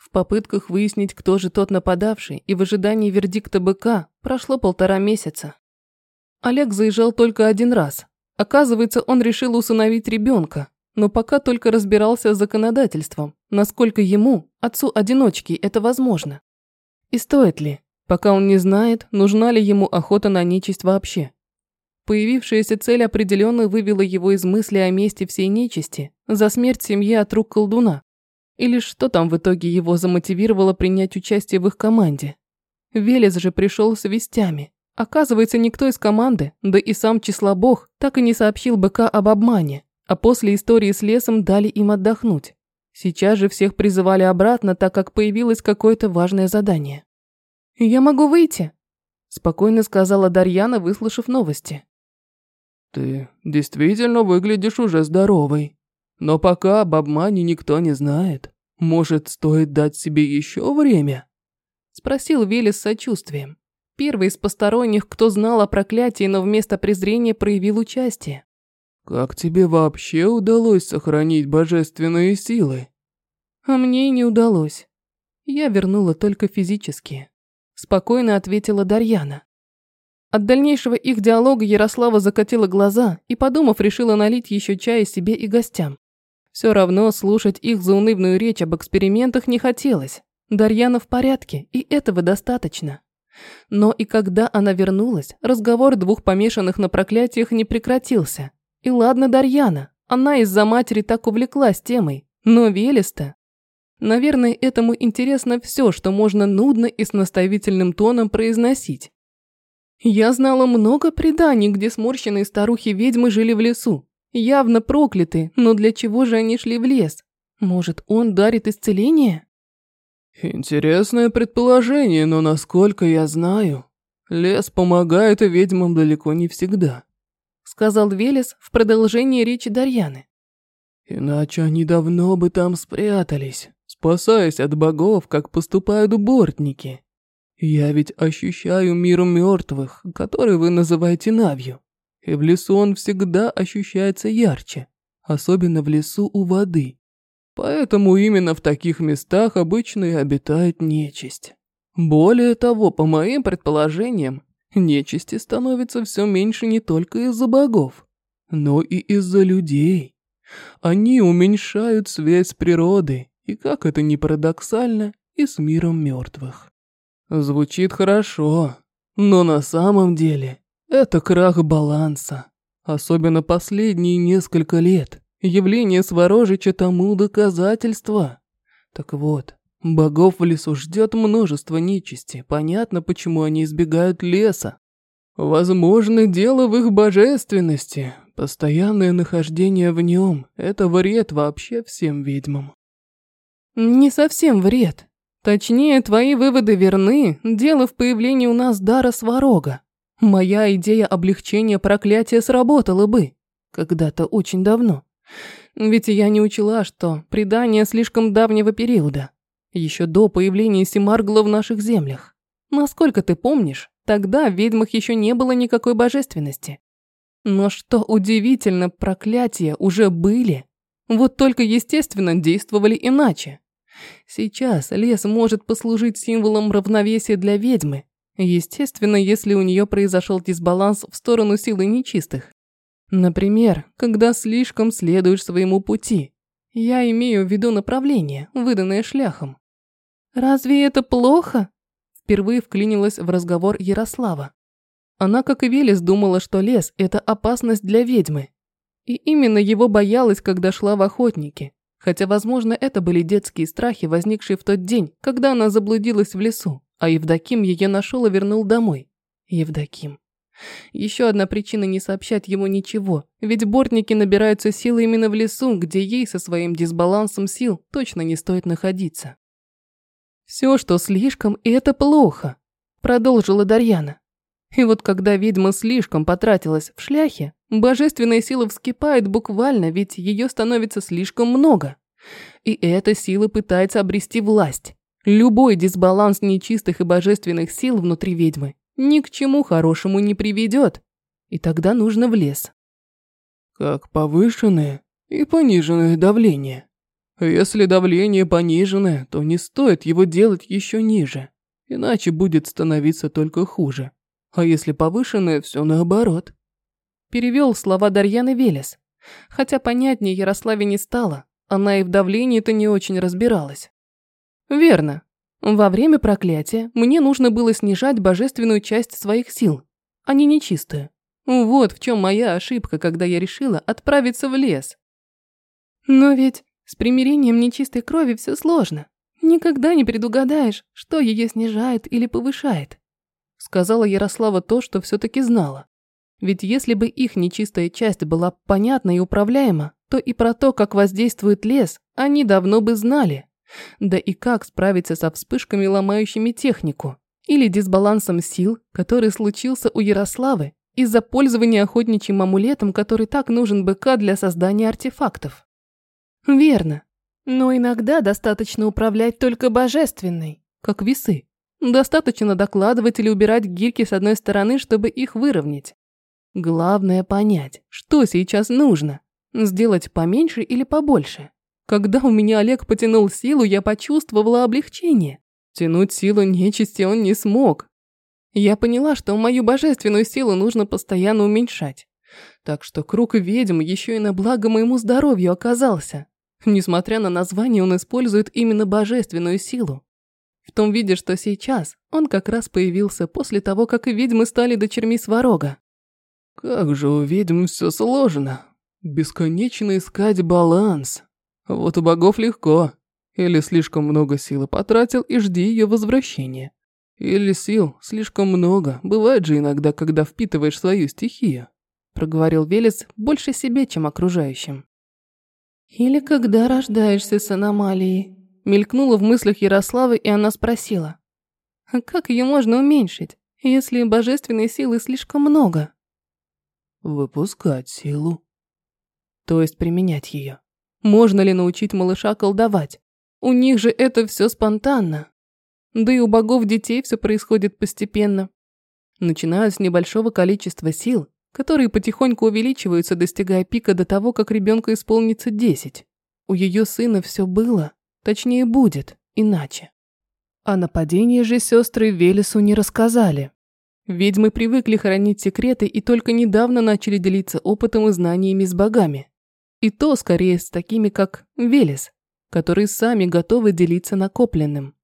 В попытках выяснить, кто же тот нападавший, и в ожидании вердикта быка прошло полтора месяца. Олег заезжал только один раз. Оказывается, он решил усыновить ребенка, но пока только разбирался с законодательством, насколько ему, отцу-одиночке, это возможно. И стоит ли, пока он не знает, нужна ли ему охота на нечисть вообще. Появившаяся цель определенно вывела его из мысли о месте всей нечисти за смерть семьи от рук колдуна. Или что там в итоге его замотивировало принять участие в их команде? Велес же пришел с вестями. Оказывается, никто из команды, да и сам числобог, так и не сообщил БК об обмане, а после истории с лесом дали им отдохнуть. Сейчас же всех призывали обратно, так как появилось какое-то важное задание. «Я могу выйти», – спокойно сказала Дарьяна, выслушав новости. «Ты действительно выглядишь уже здоровой», но пока об обмане никто не знает. Может, стоит дать себе еще время?» Спросил Вилли с сочувствием. Первый из посторонних, кто знал о проклятии, но вместо презрения проявил участие. «Как тебе вообще удалось сохранить божественные силы?» «А мне не удалось. Я вернула только физически», – спокойно ответила Дарьяна. От дальнейшего их диалога Ярослава закатила глаза и, подумав, решила налить еще чая себе и гостям. Все равно слушать их заунывную речь об экспериментах не хотелось. Дарьяна в порядке, и этого достаточно. Но и когда она вернулась, разговор двух помешанных на проклятиях не прекратился. И ладно Дарьяна, она из-за матери так увлеклась темой, но Велеста... Наверное, этому интересно все, что можно нудно и с наставительным тоном произносить. Я знала много преданий, где сморщенные старухи-ведьмы жили в лесу, Явно прокляты, но для чего же они шли в лес? Может, он дарит исцеление? Интересное предположение, но насколько я знаю, лес помогает ведьмам далеко не всегда. Сказал Велес в продолжении речи Дарьяны. Иначе они давно бы там спрятались, спасаясь от богов, как поступают бортники. Я ведь ощущаю мир мертвых, который вы называете Навью и в лесу он всегда ощущается ярче, особенно в лесу у воды. Поэтому именно в таких местах обычно и обитает нечисть. Более того, по моим предположениям, нечисти становится все меньше не только из-за богов, но и из-за людей. Они уменьшают связь с природой, и, как это ни парадоксально, и с миром мертвых. Звучит хорошо, но на самом деле это крах баланса. Особенно последние несколько лет. Явление Сворожича тому доказательство. Так вот, богов в лесу ждет множество нечисти. Понятно, почему они избегают леса. Возможно, дело в их божественности. Постоянное нахождение в нем – это вред вообще всем ведьмам. Не совсем вред. Точнее, твои выводы верны. Дело в появлении у нас дара сварога. Моя идея облегчения проклятия сработала бы. Когда-то очень давно. Ведь я не учла, что предание слишком давнего периода. Еще до появления Симаргла в наших землях. Насколько ты помнишь, тогда в ведьмах еще не было никакой божественности. Но что удивительно, проклятия уже были. Вот только, естественно, действовали иначе. Сейчас лес может послужить символом равновесия для ведьмы, Естественно, если у нее произошел дисбаланс в сторону силы нечистых. Например, когда слишком следуешь своему пути. Я имею в виду направление, выданное шляхом. «Разве это плохо?» Впервые вклинилась в разговор Ярослава. Она, как и Велес, думала, что лес – это опасность для ведьмы. И именно его боялась, когда шла в охотники. Хотя, возможно, это были детские страхи, возникшие в тот день, когда она заблудилась в лесу. А Евдоким ее нашел и вернул домой. Евдоким. Еще одна причина не сообщать ему ничего, ведь бортники набираются силы именно в лесу, где ей со своим дисбалансом сил точно не стоит находиться. «Все, что слишком, и это плохо», – продолжила Дарьяна. И вот когда ведьма слишком потратилась в шляхе, божественная сила вскипает буквально, ведь ее становится слишком много. И эта сила пытается обрести власть. Любой дисбаланс нечистых и божественных сил внутри ведьмы ни к чему хорошему не приведет. И тогда нужно в лес. Как повышенное и пониженное давление. Если давление пониженное, то не стоит его делать еще ниже, иначе будет становиться только хуже. А если повышенное, все наоборот. Перевел слова Дарьяны Велес. Хотя понятнее Ярославе не стало, она и в давлении-то не очень разбиралась. Верно. Во время проклятия мне нужно было снижать божественную часть своих сил, а не нечистую. Вот в чем моя ошибка, когда я решила отправиться в лес. Но ведь с примирением нечистой крови все сложно. Никогда не предугадаешь, что ее снижает или повышает. Сказала Ярослава то, что все-таки знала. Ведь если бы их нечистая часть была понятна и управляема, то и про то, как воздействует лес, они давно бы знали. Да и как справиться со вспышками, ломающими технику, или дисбалансом сил, который случился у Ярославы из-за пользования охотничьим амулетом, который так нужен БК для создания артефактов. Верно. Но иногда достаточно управлять только божественной, как весы. Достаточно докладывать или убирать гирьки с одной стороны, чтобы их выровнять. Главное понять, что сейчас нужно. Сделать поменьше или побольше. Когда у меня Олег потянул силу, я почувствовала облегчение. Тянуть силу нечисти он не смог. Я поняла, что мою божественную силу нужно постоянно уменьшать. Так что круг ведьм еще и на благо моему здоровью оказался. Несмотря на название, он использует именно божественную силу. В том виде, что сейчас он как раз появился после того, как и ведьмы стали дочерьми Сварога. Как же у ведьм все сложно. Бесконечно искать баланс. Вот у богов легко. Или слишком много силы потратил и жди ее возвращения. Или сил слишком много. Бывает же иногда, когда впитываешь свою стихию. Проговорил Велес больше себе, чем окружающим. Или когда рождаешься с аномалией. Мелькнула в мыслях Ярославы, и она спросила. А как ее можно уменьшить, если божественной силы слишком много? Выпускать силу. То есть применять ее. Можно ли научить малыша колдовать? У них же это все спонтанно. Да и у богов детей все происходит постепенно. Начинают с небольшого количества сил, которые потихоньку увеличиваются, достигая пика до того, как ребенку исполнится 10. У ее сына все было, точнее будет, иначе. О нападении же сестры Велесу не рассказали. Ведьмы привыкли хранить секреты и только недавно начали делиться опытом и знаниями с богами. И то скорее с такими, как Велес, которые сами готовы делиться накопленным.